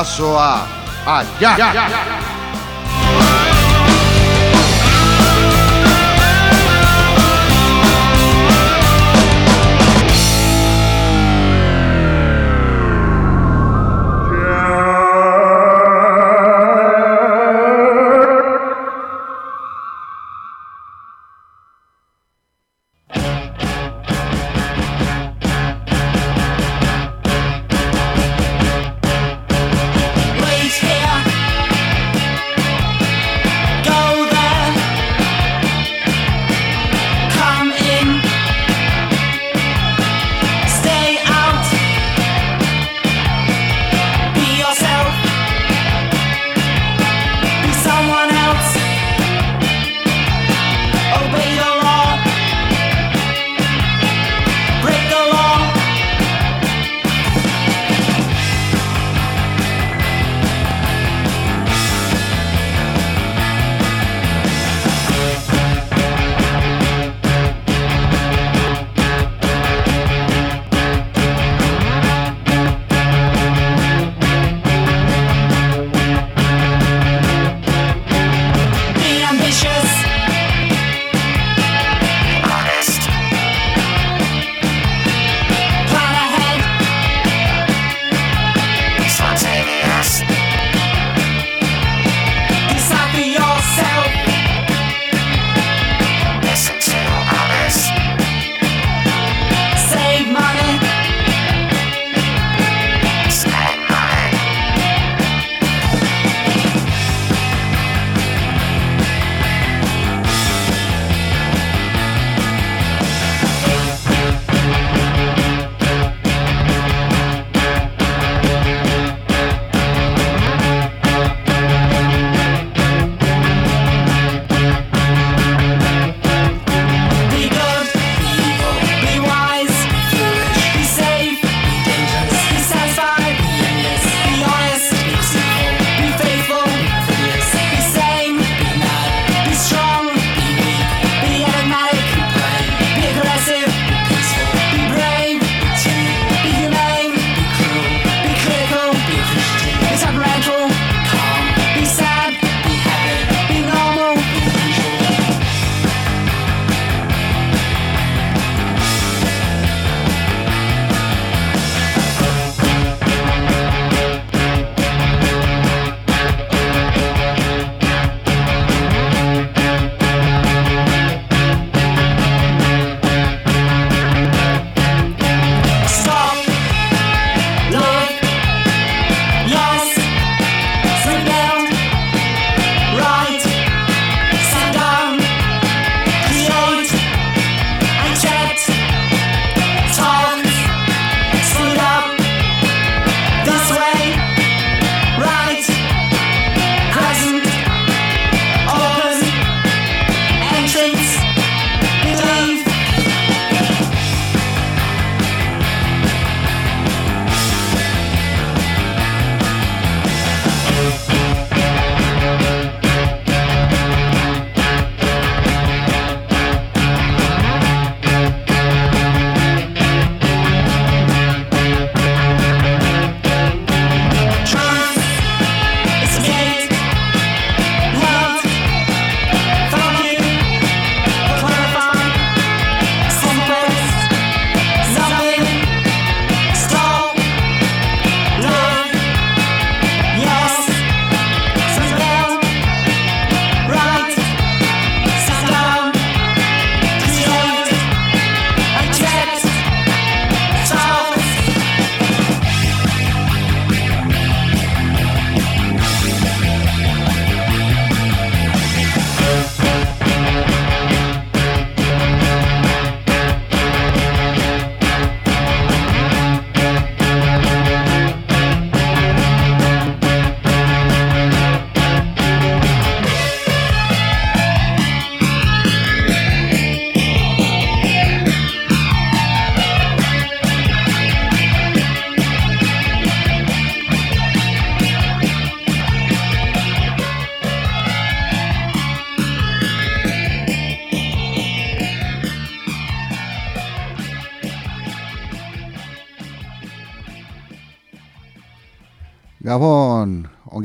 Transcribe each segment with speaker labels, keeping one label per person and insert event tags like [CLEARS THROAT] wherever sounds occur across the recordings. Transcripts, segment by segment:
Speaker 1: paso a Allá.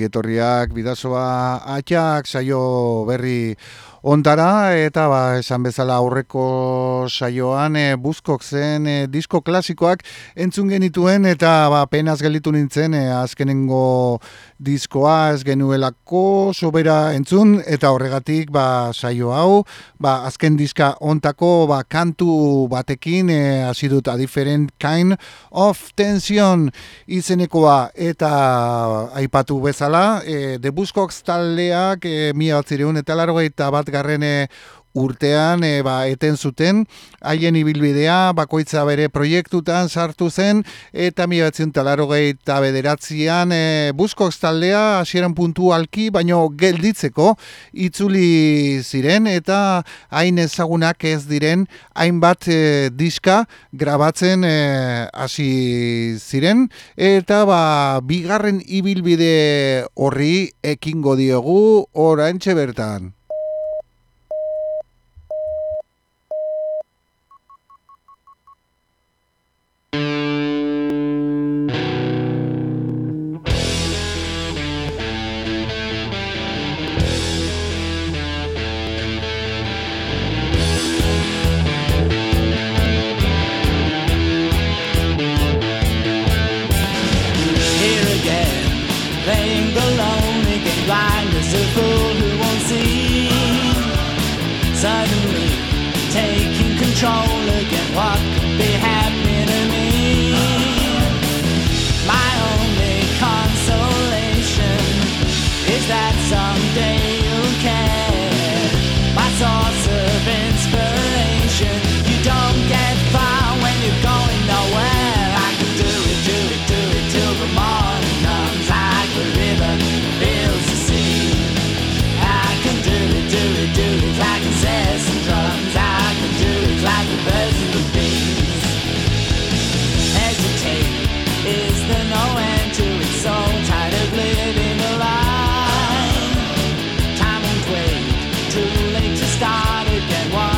Speaker 2: Ongietorriak, bidazoa, atxak, saio berri ontara, eta ba, esan bezala aurreko saioan, e, buzkok zen e, disko klasikoak entzun genituen, eta ba, penaz gelitu nintzen, e, azkenengo diskoa ez genuelako sobera entzun eta horregatik ba saio hau ba azken diska ontako ba kantu batekin eh, hasi dut a different kind of tension izenekoa eta aipatu bezala e, The Buzzcocks taldeak e, 1981 bat garrene urtean e, ba, eten zuten, haien ibilbidea bakoitza bere proiektutan sartu zen, eta mi batzen talaro eta bederatzean e, taldea hasieran puntu alki, baino gelditzeko itzuli ziren, eta hain ezagunak ez diren, hainbat e, diska grabatzen e, hasi ziren, eta ba, bigarren ibilbide horri ekingo diogu oraintxe bertan. Ba,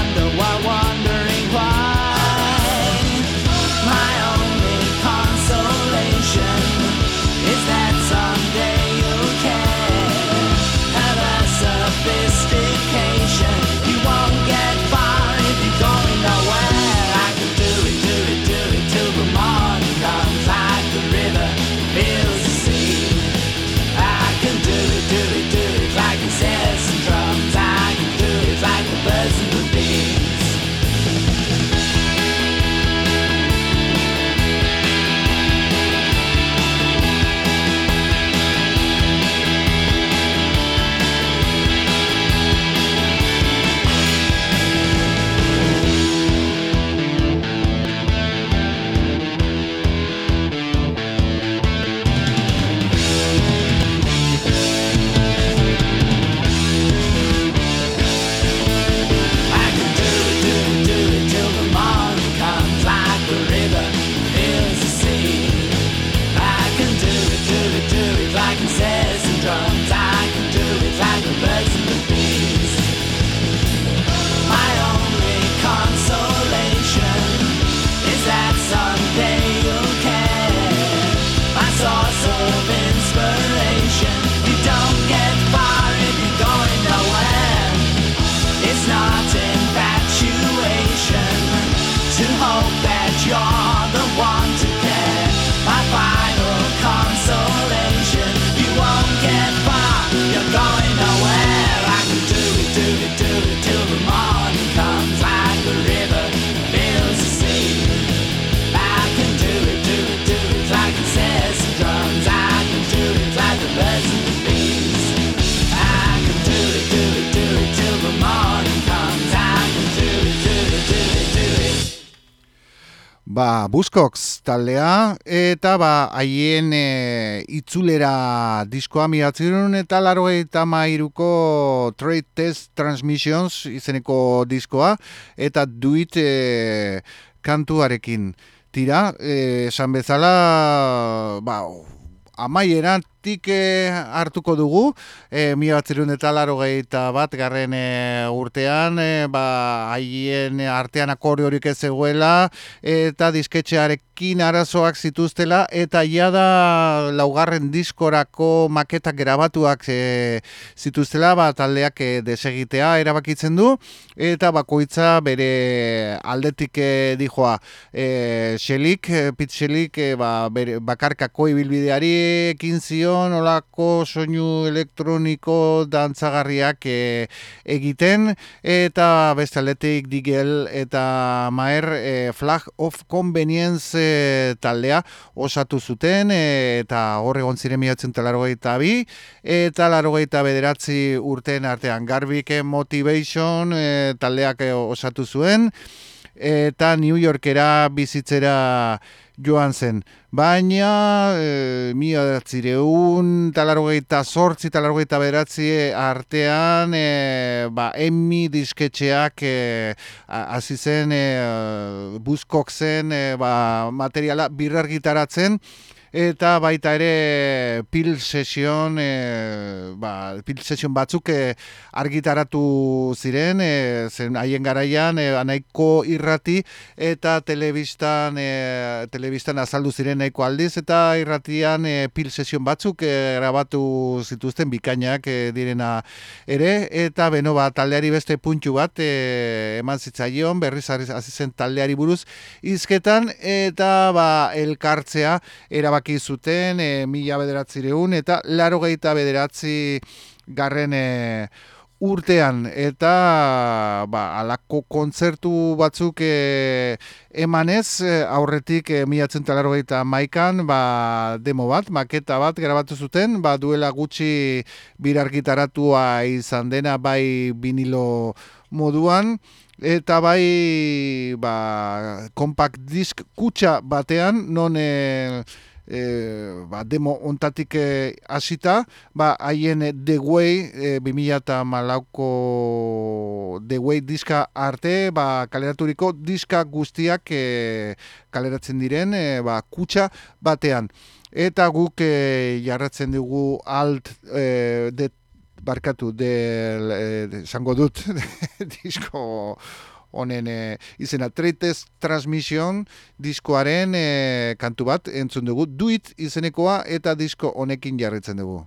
Speaker 2: Buskox taldea, eta ba, haien e, itzulera diskoa miratzen eta laro eta mairuko Trade Test Transmissions izeneko diskoa, eta duit e, kantuarekin. Tira, e, esan bezala, ba, amaieran
Speaker 3: urtetik e, hartuko dugu, e, mila bat eta laro bat garren e, urtean, e, ba, haien artean akordi ez zegoela, eta disketxearekin arazoak zituztela, eta ia da laugarren diskorako maketak grabatuak e, zituztela, ba, taldeak e, desegitea erabakitzen du, eta bakoitza bere aldetik e, dijoa, e, xelik, pitxelik, e, ba, bakarkako ibilbideari ekin zio, olako soinu elektroniko dantzagarriak e, egiten. Eta beste aldetik digel eta maer e, flag of convenience e, taldea osatu zuten. E, eta horre ziren miatzen eta bi. Eta larogeita bederatzi urten artean garbik motivation e, taldeak osatu zuen eta New Yorkera bizitzera joan zen. Baina, e, mila datzireun, talarrogeita sortzi, talarrogeita beratzi artean, e, ba, emmi disketxeak e, azizen, e, buzkok zen, e, ba, materiala birrargitaratzen, eta baita ere pil sesion e, ba, pil sesion batzuk e, argitaratu ziren e, zen haien garaian e, anaiko irrati eta telebistan e, telebistan azaldu ziren nahiko aldiz. Eta irratian e, pil sesion batzuk e, grabatu zituzten bikainak e, direna ere. Eta beno ba taldeari beste puntxu bat e, eman zitzaion berriz hasi zen taldeari buruz hizketan. Eta ba elkartzea era erabaki zuten e, mila bederatzireun eta laro gehieta bederatzi garren e, urtean. Eta ba, alako kontzertu batzuk e, emanez aurretik e, mila laro maikan ba, demo bat, maketa bat grabatu zuten, ba, duela gutxi birargitaratua izan dena bai vinilo moduan. Eta bai ba, compact disc kutsa batean non e, e, ba, demo ontatik e, hasita, ba, haien The Way e, 2000 malauko The Way diska arte, ba, kaleraturiko diska guztiak e, kaleratzen diren, e, ba, kutsa batean. Eta guk e, jarratzen dugu alt e, de, barkatu, de, de, dut, [LAUGHS] disko honen e, izena. Traitez Transmission diskoaren e, kantu bat entzun dugu. Duit izenekoa eta disko honekin jarritzen dugu.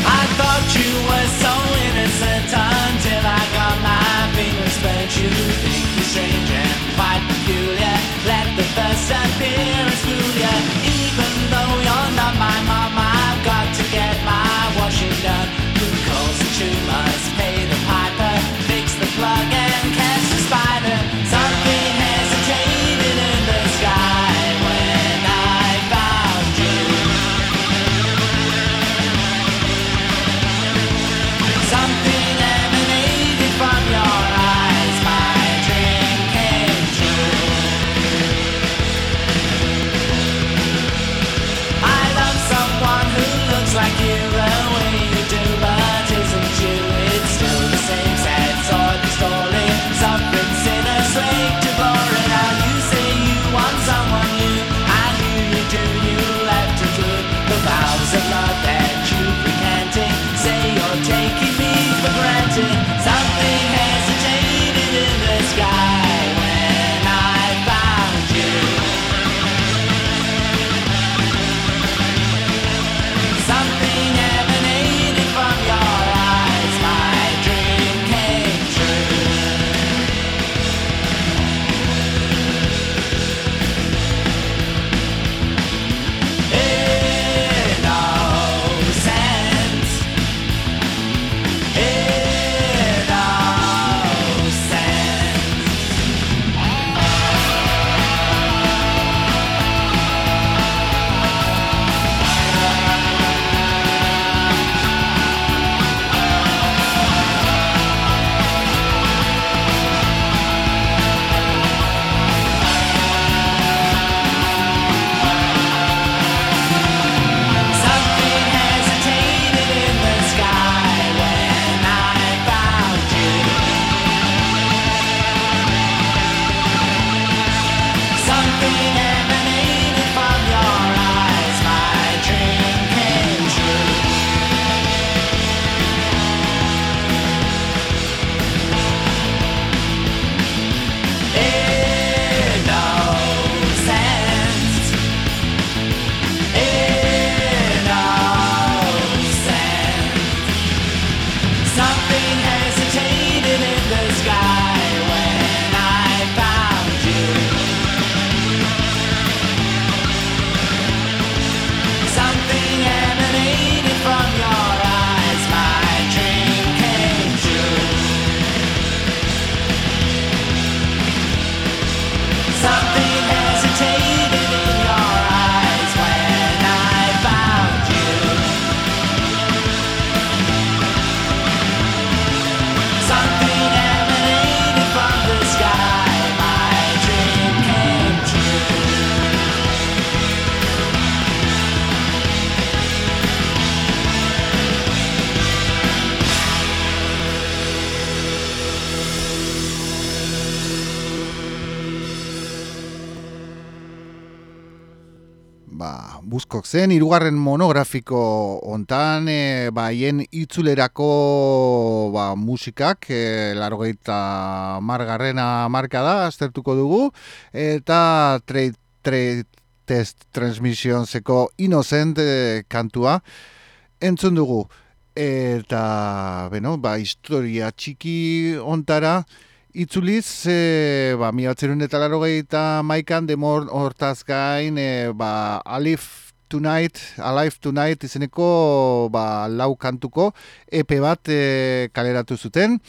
Speaker 3: I thought you were so innocent until I got my fingers burnt. You think you're strange and quite peculiar. Let the first appearance fool you Even though you're not my mom I've got to get my washing done. Who calls the tumors plug zen, irugarren monografiko ontan, e, ba, hien itzulerako ba, musikak, e, larogeita margarrena marka da, aztertuko dugu, eta trade, trade test transmissionseko innocent e, kantua, entzun dugu. Eta, beno, ba, historia txiki ontara, Itzuliz, e, ba, mi eta laro gehieta maikan, demor hortaz gain, e, ba, Alif Tonight, Alive Tonight izeneko ba, lau kantuko epe bat e, kaleratu zuten.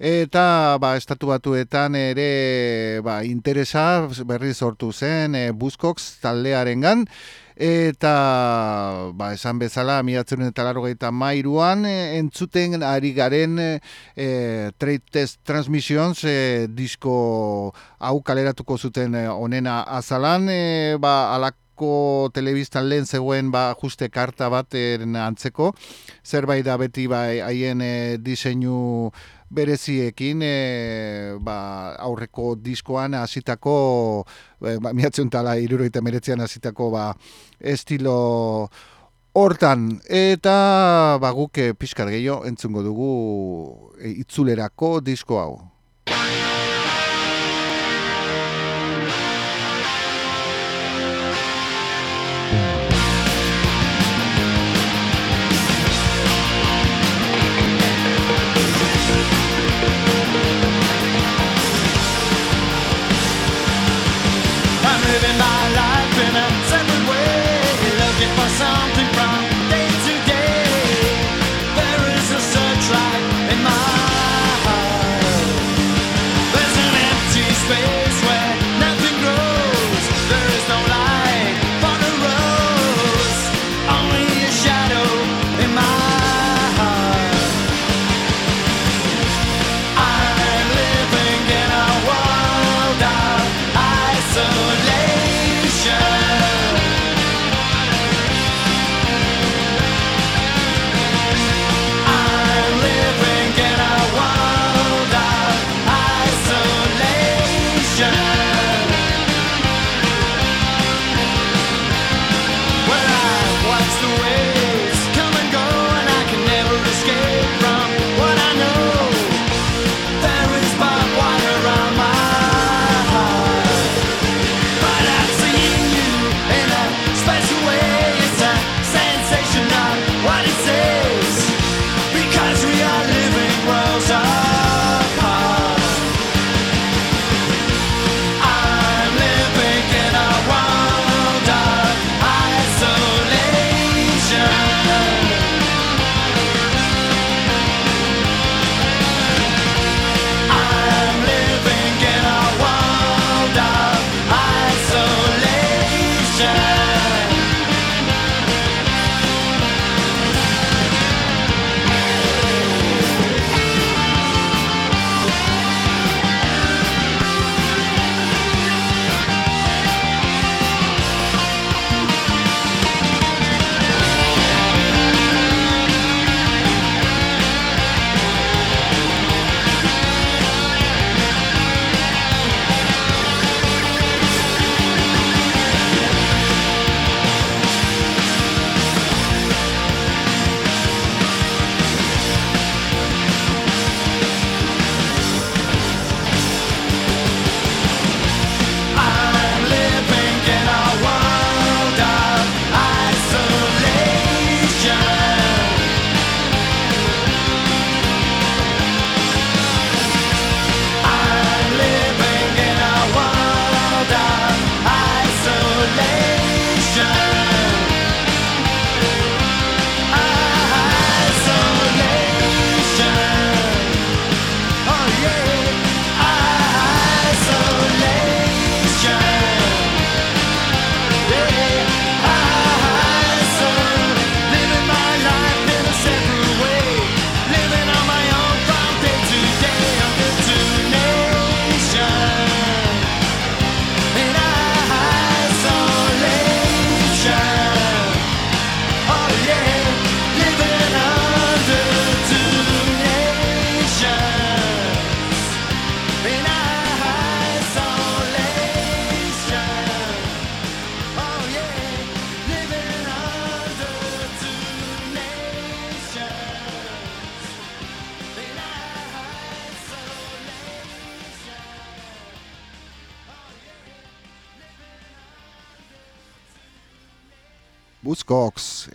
Speaker 3: Eta ba, estatu batuetan ere ba, interesa berri sortu zen e, Buskox taldearen gan eta ba, esan bezala miratzen eta laro mairuan e, entzuten ari garen e, Trade Test Transmissions e, disko hau kaleratuko zuten e, onena azalan e, ba, alako telebistan lehen zegoen ba, juste karta bat antzeko zerbait da beti ba, haien e, diseinu bereziekin e, ba, aurreko diskoan hasitako e, ba, miatzen tala iruroita meretzean hasitako ba, estilo hortan eta ba, guk e, pixkar gehiago entzungo dugu e, itzulerako disko hau.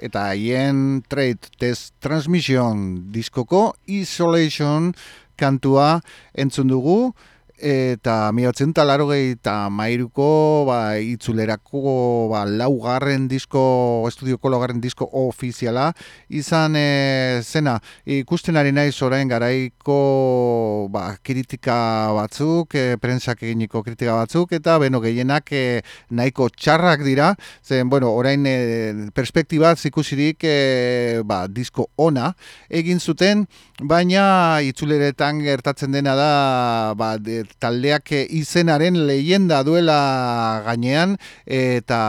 Speaker 3: Eta haien Trade Test Transmission diskoko Isolation kantua entzun dugu eta miotzen talaro eta mairuko ba, itzulerako ba, laugarren disko, estudioko laugarren disko ofiziala izan e, zena. Ikusten ari naiz orain garaiko ba, kritika batzuk, e, prensak eginiko kritika batzuk eta beno gehienak e, nahiko txarrak dira. Zen bueno, orain e, perspektibaz ikusirik e, ba, disko ona egin zuten baina itzuleretan gertatzen dena da ba, de, taldeak izenaren leyenda duela gainean eta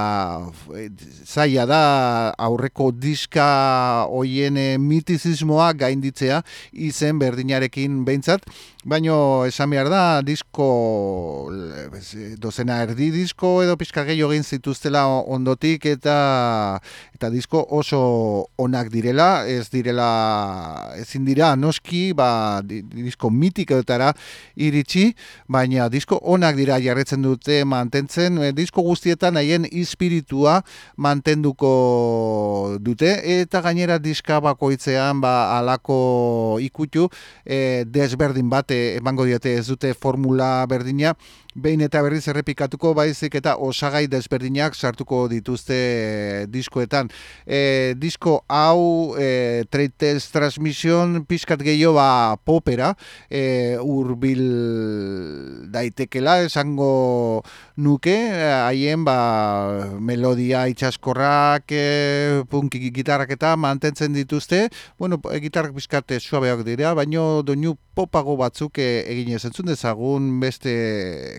Speaker 3: e, zaila da aurreko diska hoien mitizismoa gainditzea izen berdinarekin behintzat Baino esan behar da, disko, dozena erdi disko edo pixka gehiago egin zituztela ondotik eta eta disko oso onak direla, ez direla, ezin dira noski, ba, disko mitikotara iritsi, baina disko onak dira jarretzen dute mantentzen, e, disko guztietan haien espiritua mantenduko dute, eta gainera diska bakoitzean ba, alako ikutu e, desberdin bate emango diote ez dute formula berdina behin eta berriz errepikatuko baizik eta osagai desberdinak sartuko dituzte e, diskoetan. E, disko hau e, Trade Transmission pixkat gehiago ba popera e, urbil daitekela esango nuke haien ba melodia itxaskorrak e, punki gitarrak eta mantentzen dituzte bueno, gitarrak pixkat suabeak dira, baino doinu popago batzuk e, egin ezentzun dezagun beste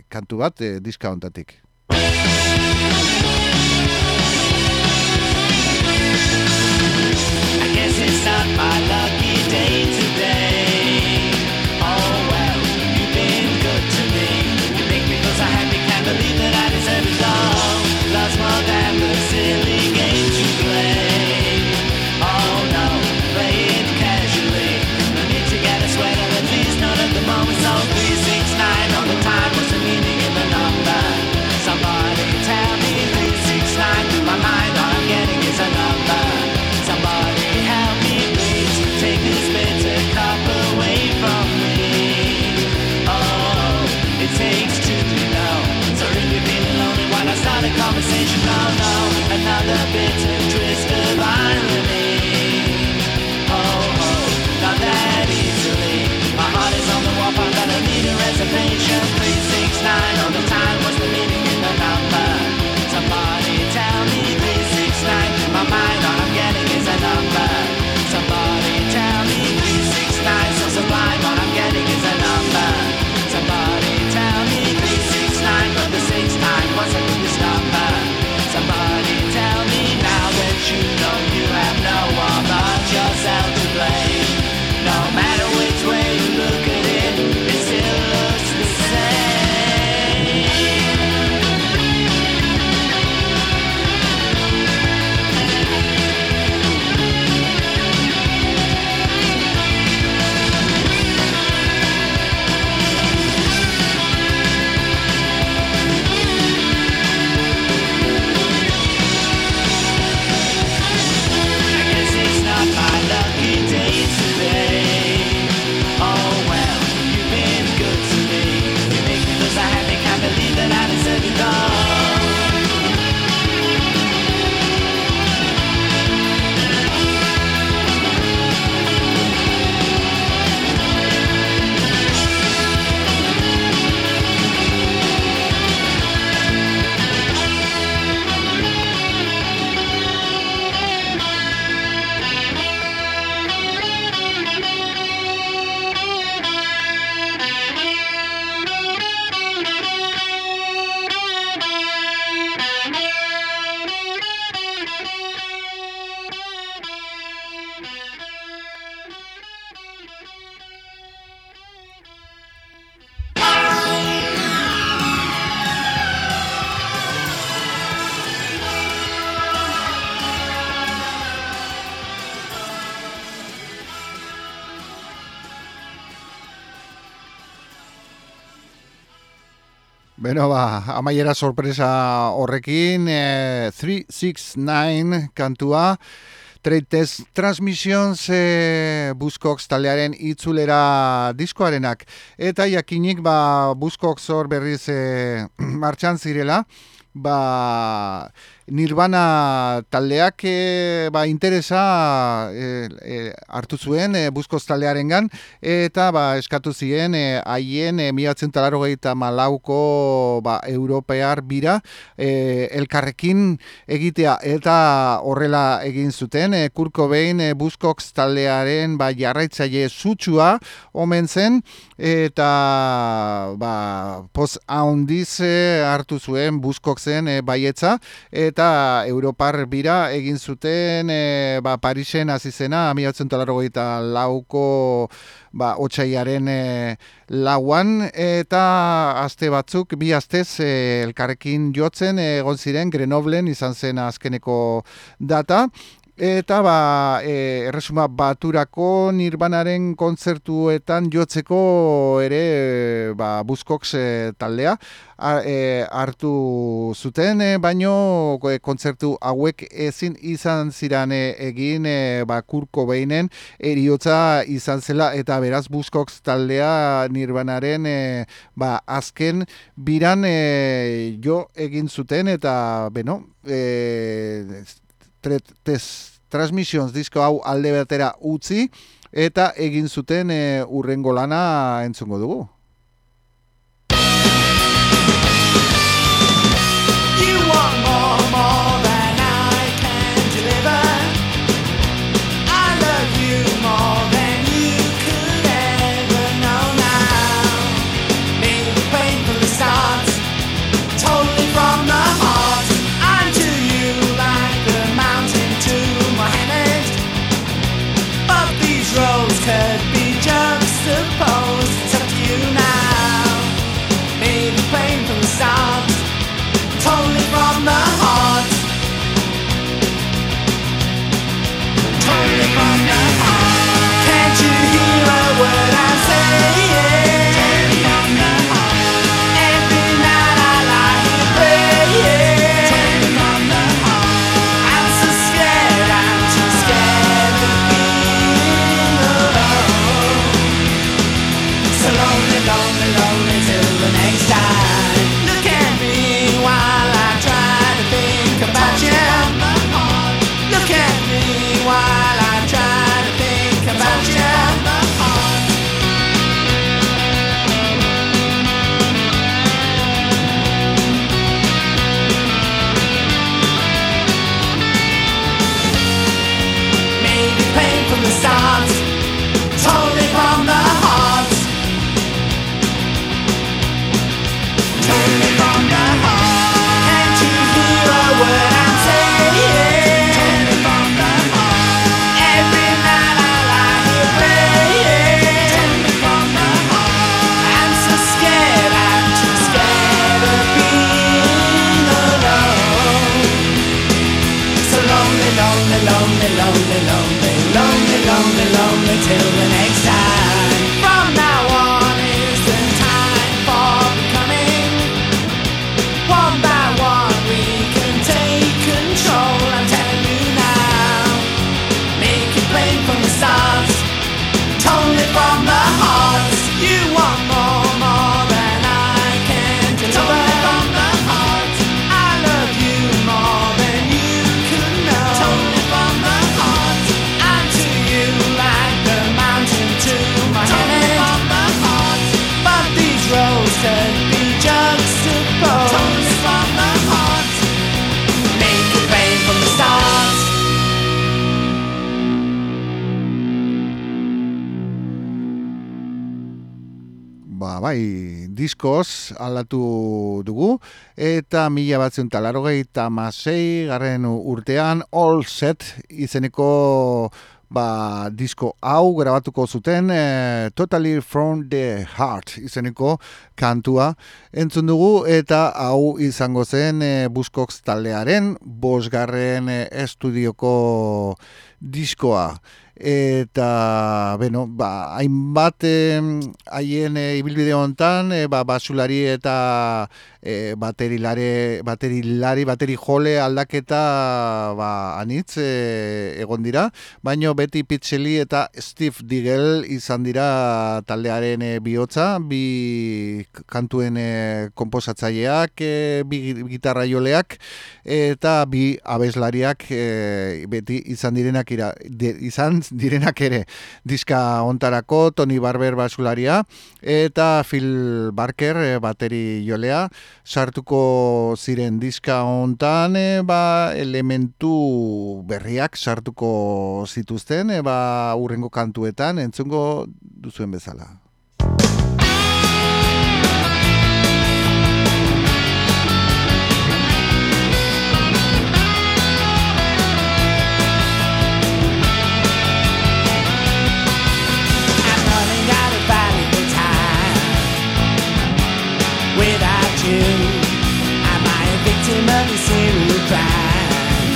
Speaker 3: kantu bat e, diska hontatik. I guess it's not my Beno ba, amaiera sorpresa horrekin, e, 369 kantua, Trade Test Transmissions e, Buskox talearen itzulera diskoarenak. Eta jakinik ba, Buskox hor berriz e, [CLEARS THROAT] martxan zirela, ba, Nirvana taldeak e, ba, interesa e, hartu zuen e, Buskoz taldearen gan, eta ba, eskatu ziren haien e, miatzen talaro malauko ba, europear bira e, elkarrekin egitea. Eta horrela egin zuten e, kurko behin e, Buskoz taldearen ba, jarraitzaile zutsua omen zen eta ba, poz haundiz hartu zuen Buskozen e, baietza. Eta eta Europar bira egin zuten e, ba, Parisen hasi zena lauko ba, otxaiaren e, lauan. Eta aste batzuk bi astez e, elkarrekin jotzen egon ziren Grenoblen izan zen azkeneko data Eta ba, e, erresuma baturako nirbanaren kontzertuetan jotzeko ere ba, Buskox e, taldea e, hartu zuten, e, baino e, kontzertu hauek ezin izan ziran e, egin e, ba, kurko behinen eriotza izan zela. Eta beraz Buskox taldea nirbanaren e, ba, azken biran e, jo egin zuten. Eta beno, e, transmissions disko hau alde batera utzi eta egin zuten e, urrengo lana entzungo dugu. an diskoz aldatu dugu eta mila batzen talarogei eta masei garren urtean All Set izeneko ba, disko hau grabatuko zuten e, Totally From The Heart izeneko kantua entzun dugu eta hau izango zen e, Buskox taldearen bosgarren e, estudioko diskoa eta beno, ba, hainbat haien e, ibilbide hontan e, ba, basulari eta e, baterilare, baterilari, bateri jole aldaketa ba, anitz e, egon dira, baino beti Pitzeli eta Steve Digel izan dira taldearen e, bihotza, bi kantuen e, komposatzaileak, e, bi gitarra joleak, eta bi abeslariak e, beti izan direnak ira, izan [LAUGHS] direnak ere diska ontarako Tony Barber basularia eta Phil Barker eh, bateri jolea sartuko ziren diska ontan e, ba, elementu berriak sartuko zituzten e, ba, urrengo kantuetan entzungo duzuen bezala.
Speaker 2: you? Am I a victim of a serial crime?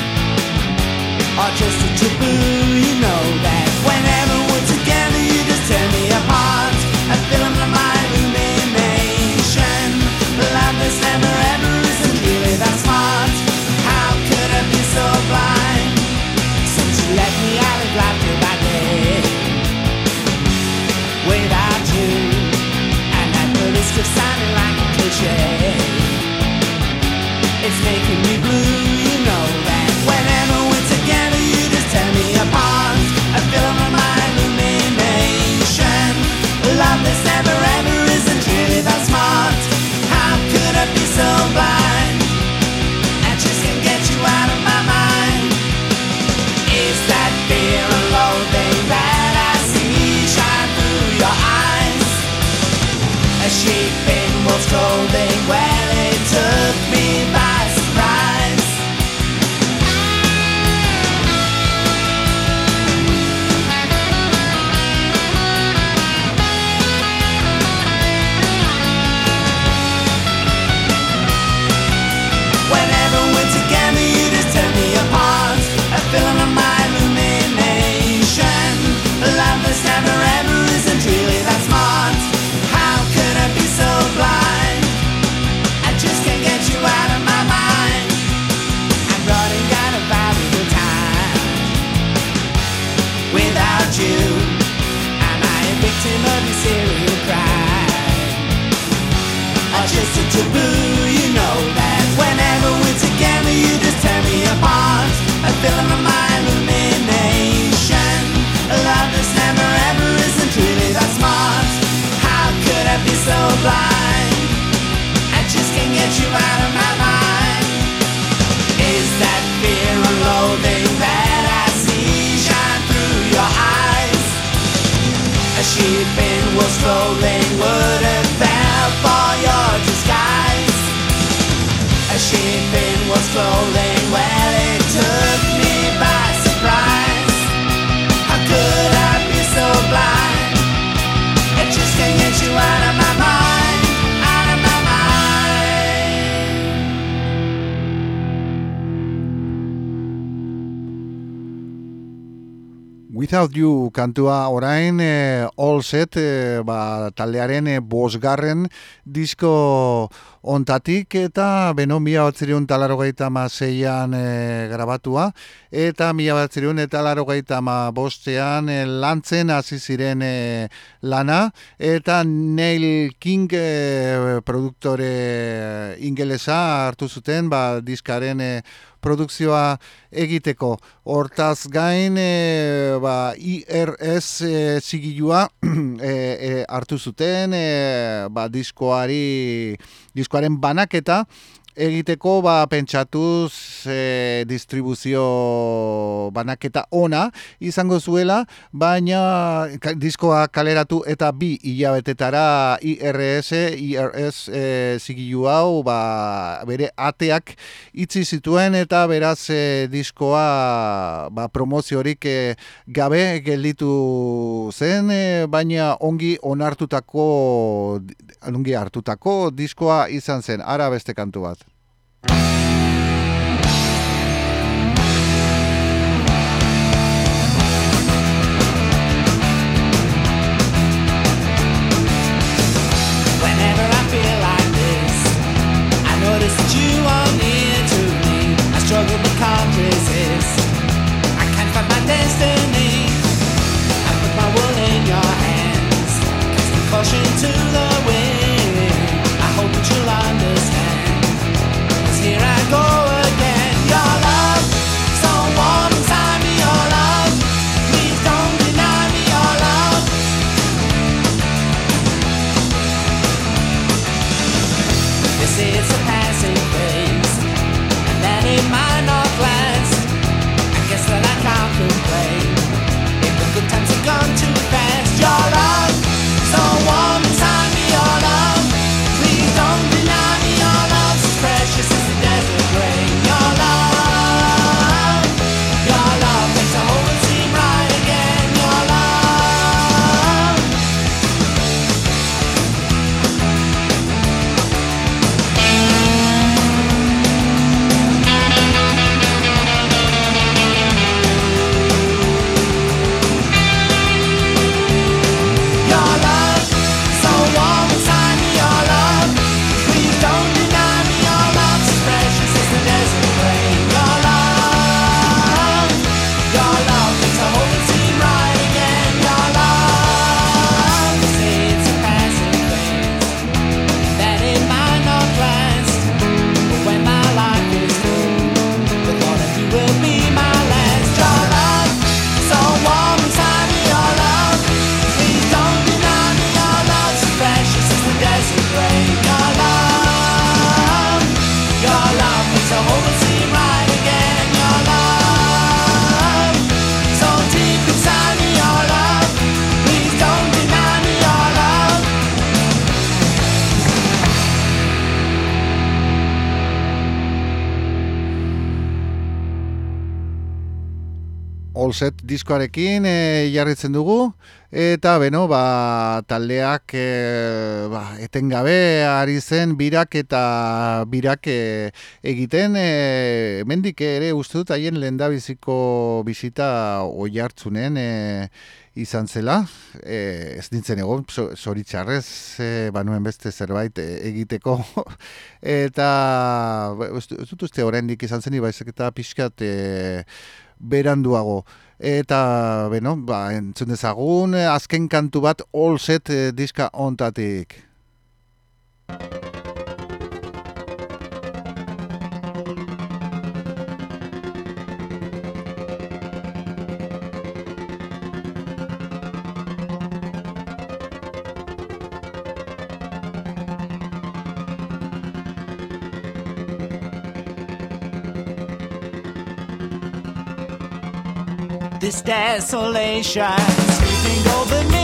Speaker 2: Or just a taboo? You know that whenever we're together, you just tear me apart. I feel under my illumination. Love is never ever isn't really that smart. How could I be so blind? Since you left me, I life till you day
Speaker 3: without you, and that would just sounding like a cliche me blue. Kantua orain e, all set e, ba, taldearen e, bosgarren disko ontatik eta beno mila batzeriun talaro gaita ma zeian grabatua eta mila batzeriun eta laro ma bostean e, lantzen hasi ziren lana eta Neil King e, produktore ingelesa hartu zuten ba, diskaren produkzioa egiteko. Hortaz gain, e, ba, IRS e, zigilua e, [CLEARS THROAT] e, hartu zuten, e, ba, diskoari, diskoaren banaketa, egiteko ba, pentsatuz e, distribuzio banaketa ona izango zuela, baina diskoa kaleratu eta bi hilabetetara IRS, IRS e, zigilu hau ba, bere ateak itzi zituen eta beraz e, diskoa ba, promoziorik e, gabe gelditu zen, e, baina ongi onartutako ongi hartutako diskoa izan zen, ara beste kantu bat. Ba, diskoarekin eh, e, jarritzen dugu. Eta beno ba, taldeak e, ba, etengabe ari zen birak eta birak e, egiten e, mendik ere uste dut haien lehendabiziko bizita oihartzunen e, izan zela. E, ez nintzen egon zoritzarrez e, banuen beste zerbait egiteko. [LAUGHS] Eta ba, ez dut uste oraindik izan zen ibaizik eta pixkat e, beranduago eta, beno, ba, entzun dezagun, eh, azken kantu bat, all set eh, diska ontatik.
Speaker 2: this desolation, sweeping over me.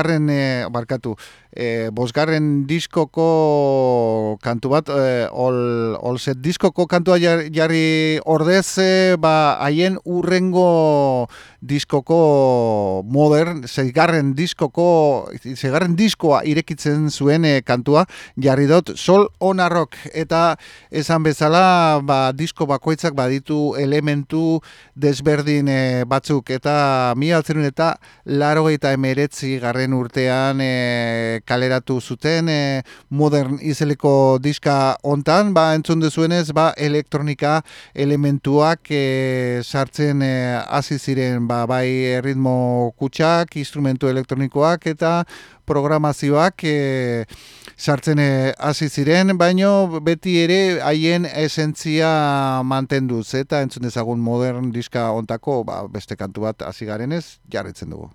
Speaker 3: Bigarren e, barkatu, e, bosgarren diskoko kantu bat, e, ol, olzet diskoko kantua jarri ordez, e, ba, haien urrengo diskoko modern, zeigarren diskoko, zeigarren diskoa irekitzen zuen e, kantua, jarri dut sol onarrok, eta esan bezala, ba, disko bakoitzak baditu elementu desberdin e, batzuk, eta mi altzen eta laro eta emeretzi garren urtean e, kaleratu zuten e, modern izeleko diska hontan, ba, entzun dezuenez, ba, elektronika elementuak e, sartzen hasi ziren, ba, bai ritmo kutsak, instrumentu elektronikoak eta programazioak e, sartzen hasi ziren, baino beti ere haien esentzia mantenduz eta entzun dezagun modern diska hontako ba, beste kantu bat hasi garenez jarritzen dugu.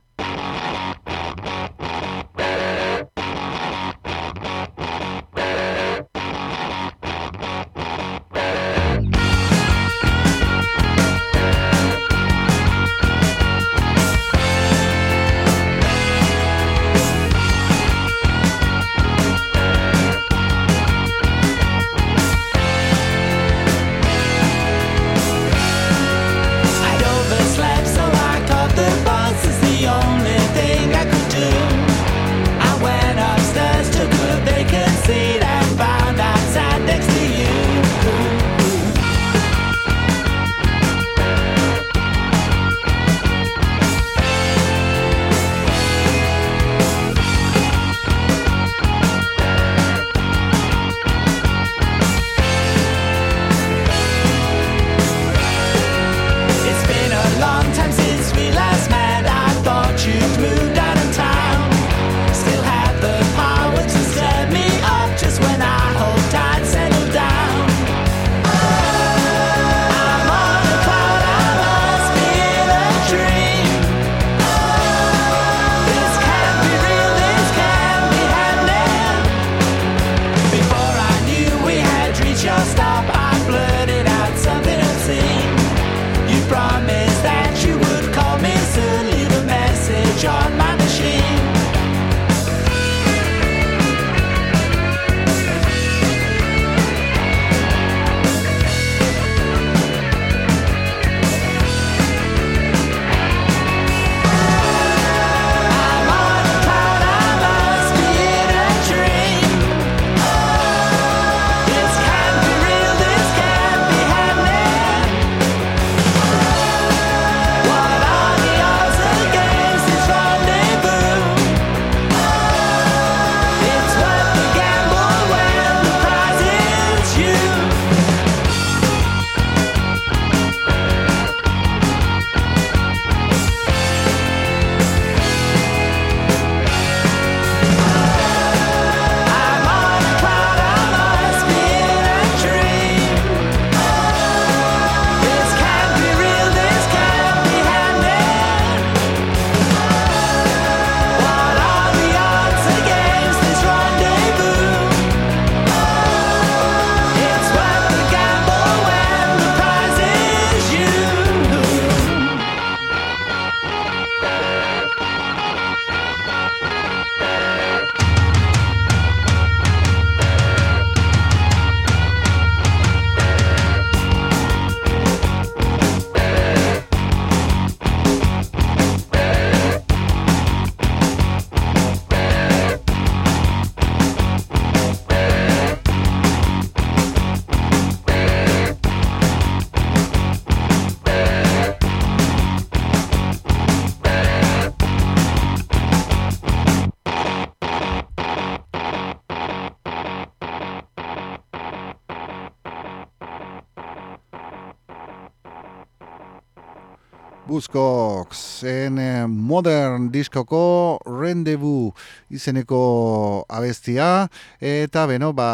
Speaker 3: Buzzcocks zen eh, modern diskoko rendezvous izeneko abestia. Eta beno ba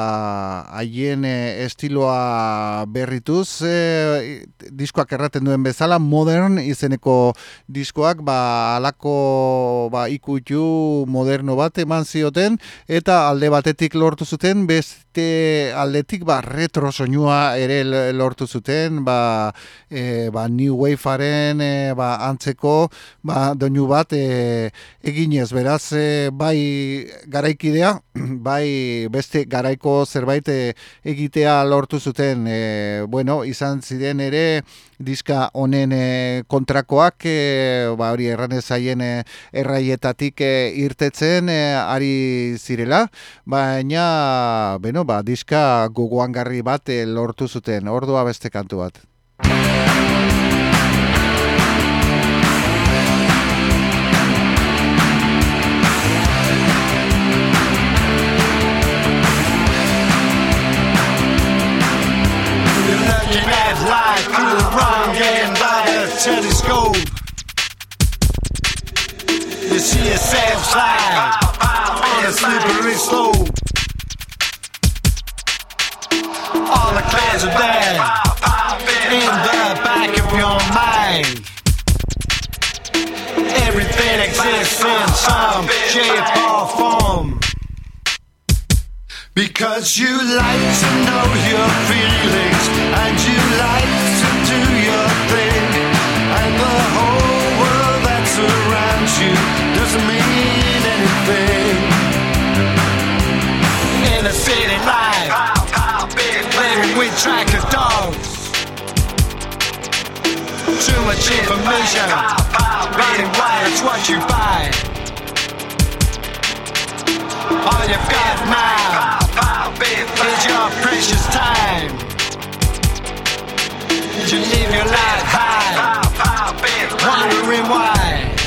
Speaker 3: haien eh, estiloa berrituz e, diskoak erraten duen bezala modern izeneko diskoak ba alako ba ikutu moderno bat eman zioten. Eta alde batetik lortu zuten beste aldetik ba retro soinua ere lortu zuten. Ba, e, ba new wavearen e, ba, antzeko ba, doinu bat e, eginez, beraz, e, bai garaikidea, [CLEARS THROAT] bai beste garaiko zerbait e, egitea lortu zuten, e, bueno, izan ziren ere diska honen e, kontrakoak, e, ba, hori erranez zaien e, erraietatik e, irtetzen e, ari zirela, baina, bueno, ba, diska gogoangarri bat e, lortu zuten, ordua beste kantu bat.
Speaker 4: Life through the wrong and by the telescope. You see yourself slide on a slippery slope. All the clouds are there in the back of your mind. Everything exists in some shape or form. Because you like to know your feelings and you like In the city life, living with tracker dogs. Too much information, running wild, it's what you buy. All you've got now is your precious time. You live your life high, wondering why.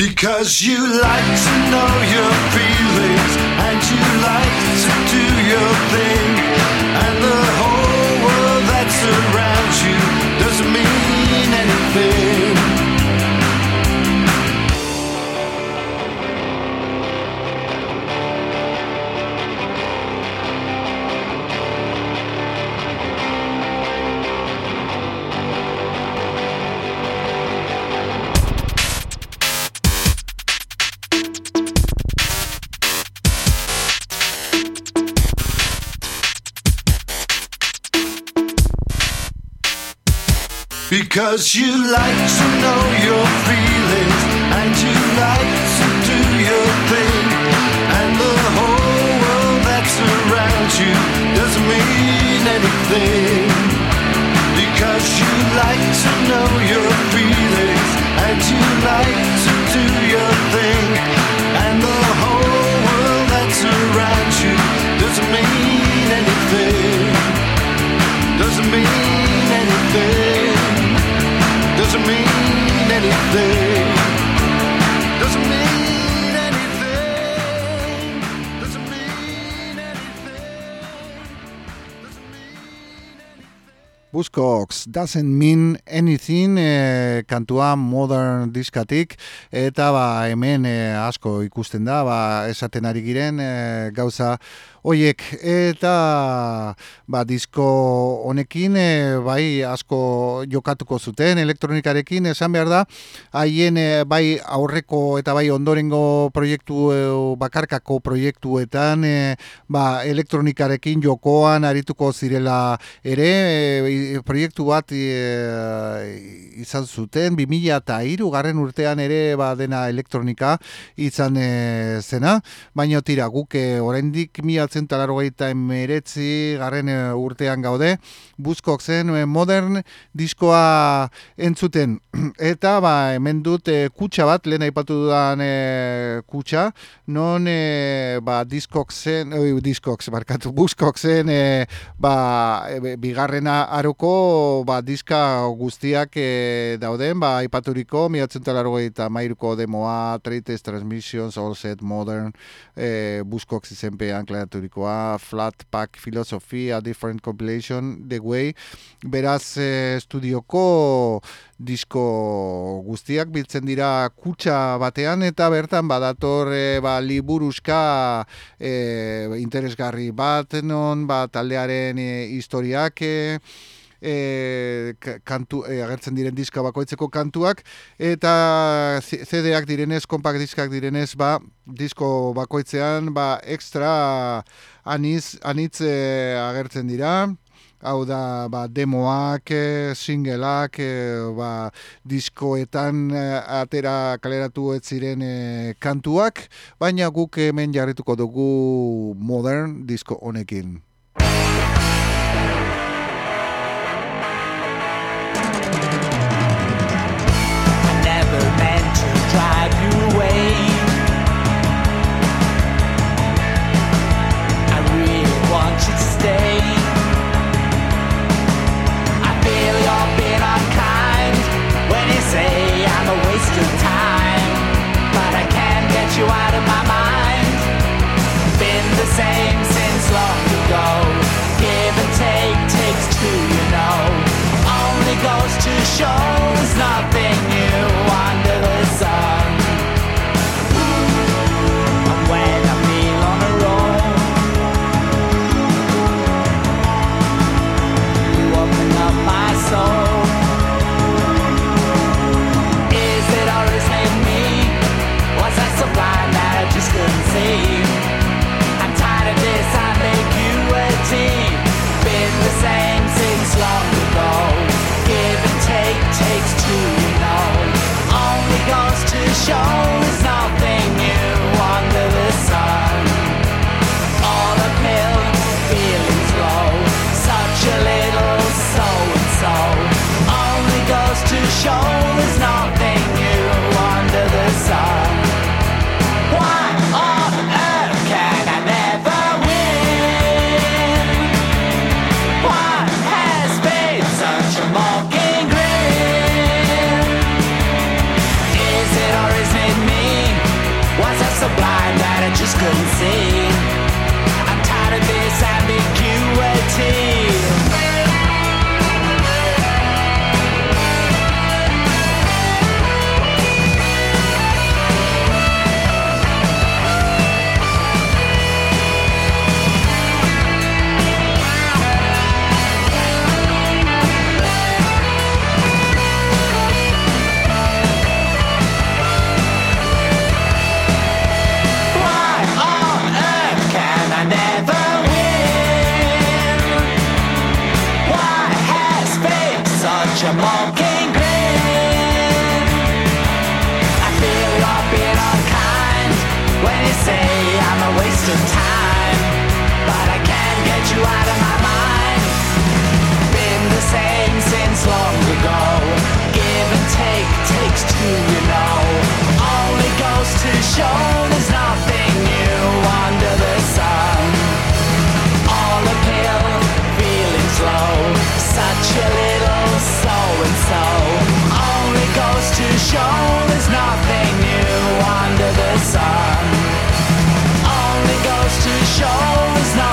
Speaker 4: Because you like to know your feelings and you like to do your thing. And the Because you like to know your feelings and you like to do your thing. And the whole world that surrounds you doesn't mean anything.
Speaker 3: Buzzcocks doesn't mean anything e, kantua modern diskatik. Eta ba hemen e, asko ikusten da ba esaten ari giren e, gauza Oiek, eta ba, disko honekin e, bai asko jokatuko zuten elektronikarekin esan behar da haien e, bai aurreko eta bai ondorengo proiektu e, bakarkako proiektuetan e, ba, elektronikarekin jokoan arituko zirela ere e, proiektu bat izan zuten 2003 garren urtean ere ba, dena elektronika izan zena. Baina tira guk oraindik 1000 miratzen talarrogeita emeretzi garren eh, urtean gaude, buzkok zen eh, modern diskoa entzuten. [CLEARS THROAT] Eta ba, hemen dut eh, e, kutsa bat, lehen aipatu dudan e, kutsa, non e, ba, diskok zen, oi, diskok, barkatu, buzkok zen, e, ba, e, bigarrena aroko ba, diska guztiak e, dauden, ba, aipaturiko, miratzen talarrogeita mairuko demoa, Traites Transmissions, All Set Modern, e, buzkok zizenpean klaratu Flat Pack Philosophy, A Different Compilation, The Way, beraz estudioko disko guztiak biltzen dira kutsa batean eta bertan badator e, ba, liburuska e, interesgarri bat non ba, taldearen e, historiak e, e, kantu, e, agertzen diren diska bakoitzeko kantuak eta CD-ak direnez, compact diskak direnez ba, disko bakoitzean ba, extra aniz, anitz e, agertzen dira hau da ba, demoak, e, singleak, e, ba, diskoetan e, atera kaleratu ez ziren e, kantuak, baina guk hemen jarrituko dugu modern disko honekin.
Speaker 2: Same since long ago. Give and take takes two, you know. Only goes to show there's nothing show since long ago. Give and take takes two, you know. Only goes to show there's nothing new under the sun. All uphill, feeling slow. Such a little so and so. Only goes to show there's nothing new under the sun. Only goes to show there's nothing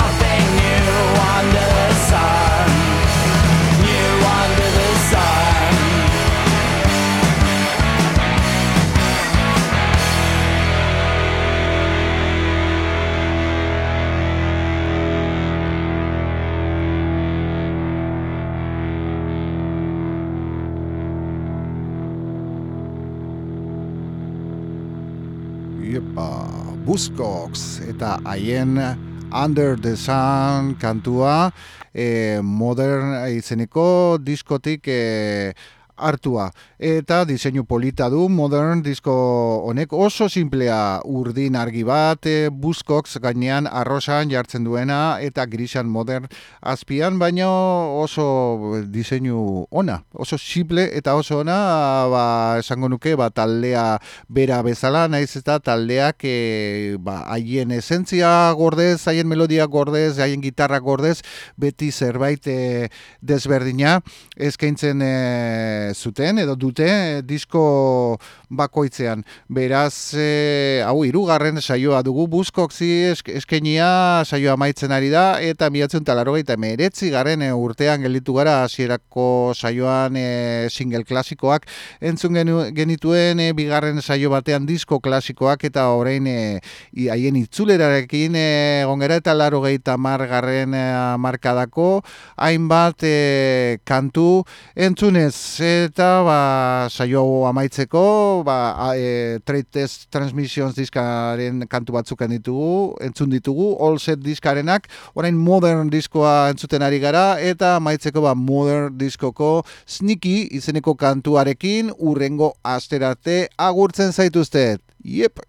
Speaker 3: Buzzcocks eta haien Under the Sun kantua e, modern izeneko diskotik e, hartua. Eta diseinu polita du modern disko honek oso simplea urdin argi bat, e, Buzzcocks gainean arrosan jartzen duena eta grisan modern azpian, baina oso diseinu ona, oso simple eta oso ona, ba, esango nuke, ba, taldea bera bezala, naiz eta taldeak e, ba, haien esentzia gordez, haien melodia gordez, haien gitarra gordez, beti zerbait e, desberdina eskaintzen e, zuten edo dute e, disko bakoitzean. Beraz, e, hau hirugarren saioa dugu Buskoksi esk eskenia saioa amaitzen ari da eta miatzen talarogeita meretzi garen e, urtean gelditu gara hasierako saioan e, single klasikoak entzun genu, genituen e, bigarren saio batean disko klasikoak eta orain e, haien itzulerarekin e, egon gara eta larogeita margarren e, markadako hainbat e, kantu entzunez Eta ba, saio amaitzeko, ba, e, Trade Test Transmissions diskaren kantu batzuken ditugu, entzun ditugu, All Set diskarenak, orain Modern diskoa entzuten ari gara, eta amaitzeko ba, Modern diskoko Sneaky izeneko kantuarekin urrengo asterate agurtzen zaituztet. Yep!